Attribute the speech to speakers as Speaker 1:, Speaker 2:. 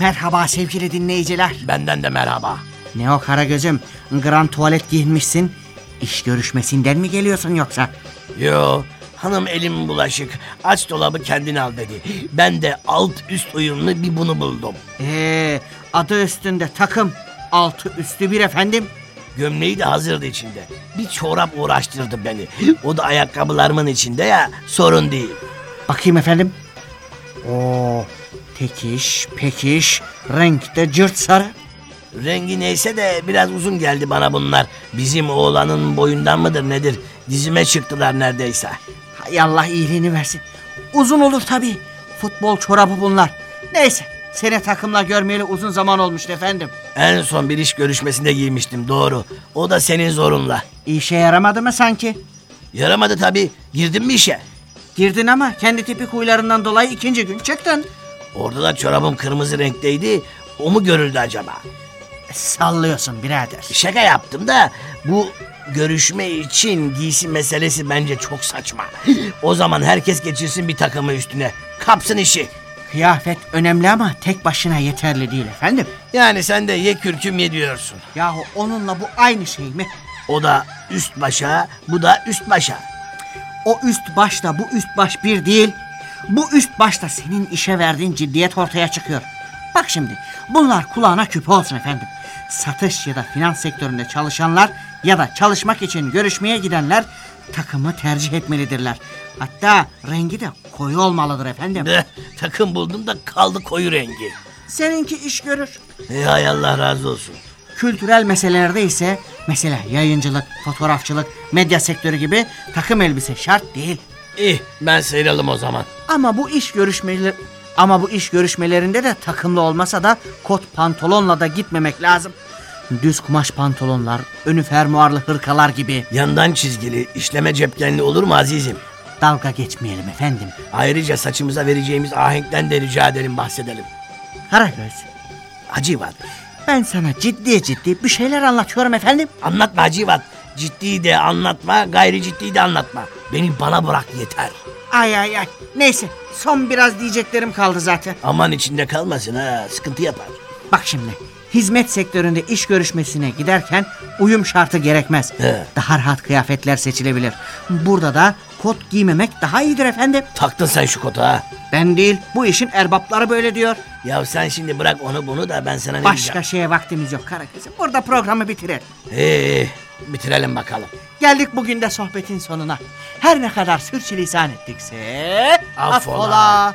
Speaker 1: Merhaba sevgili dinleyiciler.
Speaker 2: Benden de merhaba.
Speaker 1: Ne o Karagöz'üm? Grand tuvalet giyinmişsin. İş görüşmesinden mi geliyorsun yoksa?
Speaker 2: Yo, hanım elim bulaşık. Aç dolabı kendin al dedi. Ben de alt üst uyumlu bir bunu buldum.
Speaker 1: Ee, adı üstünde takım. Altı üstü bir efendim.
Speaker 2: Gömleği de hazırdı içinde. Bir çorap uğraştırdı beni. O da ayakkabılarımın içinde ya sorun değil.
Speaker 1: Bakayım efendim. Oo, tekiş, pekiş, renkte cırt sarı.
Speaker 2: Rengi neyse de biraz uzun geldi bana bunlar. Bizim oğlanın boyundan mıdır nedir? Dizime çıktılar neredeyse.
Speaker 1: Hay Allah iyiliğini versin. Uzun olur tabii. Futbol çorabı bunlar. Neyse, seni takımla görmeyeli uzun zaman olmuştu efendim.
Speaker 2: En son bir iş görüşmesinde giymiştim doğru. O da senin zorunla.
Speaker 1: İşe yaramadı mı sanki?
Speaker 2: Yaramadı tabii. Girdin mi işe?
Speaker 1: Girdin ama kendi tipik huylarından dolayı ikinci gün çıktın.
Speaker 2: Orada da çorabım kırmızı renkteydi. O mu görüldü acaba?
Speaker 1: Sallıyorsun birader.
Speaker 2: Şaka yaptım da bu görüşme için giysi meselesi bence çok saçma. O zaman herkes geçirsin bir takımı üstüne. Kapsın işi.
Speaker 1: Kıyafet önemli ama tek başına yeterli değil efendim.
Speaker 2: Yani sen de ye kürküm ye diyorsun.
Speaker 1: Yahu onunla bu aynı şey mi?
Speaker 2: O da üst başa, bu da üst başa.
Speaker 1: O üst başta bu üst baş bir değil. Bu üst başta senin işe verdiğin ciddiyet ortaya çıkıyor. Bak şimdi bunlar kulağına küpe olsun efendim. Satış ya da finans sektöründe çalışanlar ya da çalışmak için görüşmeye gidenler takımı tercih etmelidirler. Hatta rengi de koyu olmalıdır efendim.
Speaker 2: Eh, takım buldum da kaldı koyu rengi.
Speaker 1: Seninki iş görür.
Speaker 2: Ey hay Allah razı olsun.
Speaker 1: Kültürel meselelerde ise mesela yayıncılık, fotoğrafçılık, medya sektörü gibi takım elbise şart değil.
Speaker 2: İyi ben sıyralım o zaman.
Speaker 1: Ama bu iş görüşmeleri ama bu iş görüşmelerinde de takımlı olmasa da kot pantolonla da gitmemek lazım. Düz kumaş pantolonlar, önü fermuarlı hırkalar gibi
Speaker 2: Yandan çizgili, işleme cepkenli olur mu azizim?
Speaker 1: dalga geçmeyelim efendim.
Speaker 2: Ayrıca saçımıza vereceğimiz ahenkten de rica ederim bahsedelim.
Speaker 1: Karagöz,
Speaker 2: Hacivat.
Speaker 1: Ben sana ciddi ciddi bir şeyler anlatıyorum efendim.
Speaker 2: Anlatma Hacivat. Ciddi de anlatma, gayri ciddi de anlatma. Beni bana bırak yeter.
Speaker 1: Ay ay ay. Neyse, son biraz diyeceklerim kaldı zaten.
Speaker 2: Aman içinde kalmasın ha, sıkıntı yapar.
Speaker 1: Bak şimdi, hizmet sektöründe iş görüşmesine giderken uyum şartı gerekmez.
Speaker 2: He.
Speaker 1: Daha rahat kıyafetler seçilebilir. Burada da kot giymemek daha iyidir efendim.
Speaker 2: Taktın sen şu kota ha.
Speaker 1: Ben değil, bu işin erbapları böyle diyor.
Speaker 2: Ya sen şimdi bırak onu bunu da ben sana ne
Speaker 1: Başka
Speaker 2: diyeceğim.
Speaker 1: şeye vaktimiz yok Karagöz'üm. Burada programı bitirelim.
Speaker 2: Ee, bitirelim bakalım.
Speaker 1: Geldik bugün de sohbetin sonuna. Her ne kadar sürçülisan ettikse...
Speaker 2: Affola.